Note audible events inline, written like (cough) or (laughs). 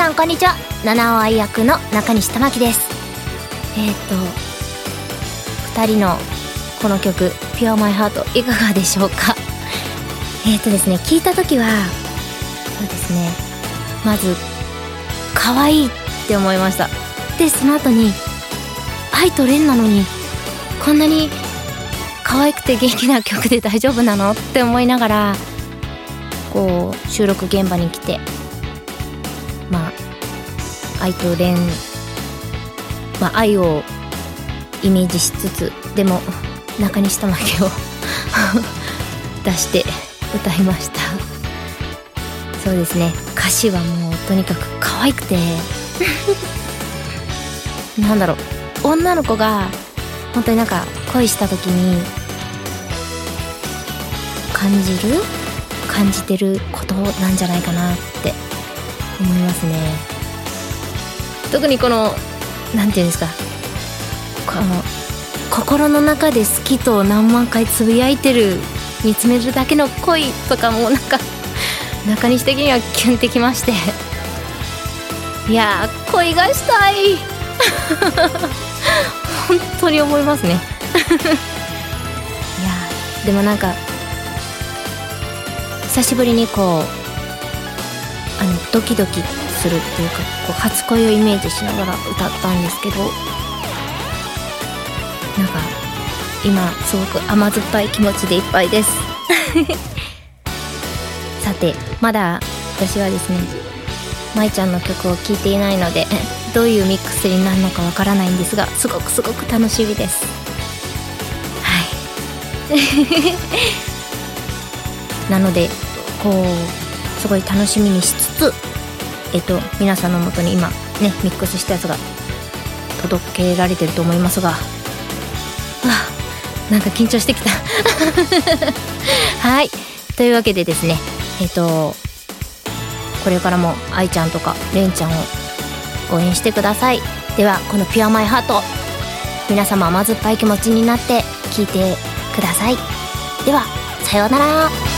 さんこんにちは。七尾愛役の中西玉樹です。えっ、と2人のこの曲「Pure My Heart」いかがでしょうか？(laughs) えっ、とですね聞いた時はそうですねまず可愛いって思いました。でその後に愛と蓮なのにこんなに可愛くて元気な曲で大丈夫なの？って思いながらこう収録現場に来て愛と蓮まあ愛をイメージしつつでも中西玉樹を (laughs) 出して歌いました。そうですね。歌詞はもうとにかく可愛くて。(laughs) なんだろう。女の子が本当になんか恋した時に感じる感じてることなんじゃないかなって思いますね。特にこの何て言うんですか。この心の中で好きと何万回つぶやいてる見つめるだけの恋とかもなんか (laughs) 中西的にはキュンってきまして。いやー恋がしたい。(laughs) 本当に思いますね。(laughs) いやーでもなんか久しぶりにこうあのドキドキするっていうかこう初恋をイメージしながら歌ったんですけどなんか今すごく甘酸っぱい気持ちでいっぱいです。(laughs) さてまだ私はですね舞ちゃんの曲を聴いていないのでどういうミックスになるのかわからないんですがすごくすごく楽しみです。はい。(laughs) なのでこうすごい楽しみにしつつえっと皆さんのもとに今ねミックスしたやつが届けられてると思いますが。あなんか緊張してきた。(laughs) はい。というわけでですねえっとこれからも愛ちゃんとかれんちゃんを応援してください。ではこの「ピュアマイハート皆様甘酸っぱい気持ちになって聴いてください。ではさようなら。